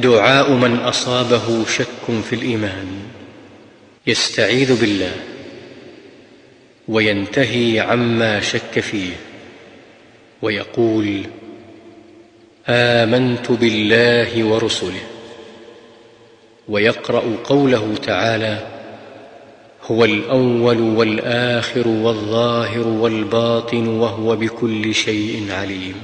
دعاء من أصابه شك في الإيمان. يستعيذ بالله وينتهي عما شك فيه ويقول آمنت بالله ورسله. ويقرأ قوله تعالى هو الأول والآخر والظاهر والباطن وهو بكل شيء عليم.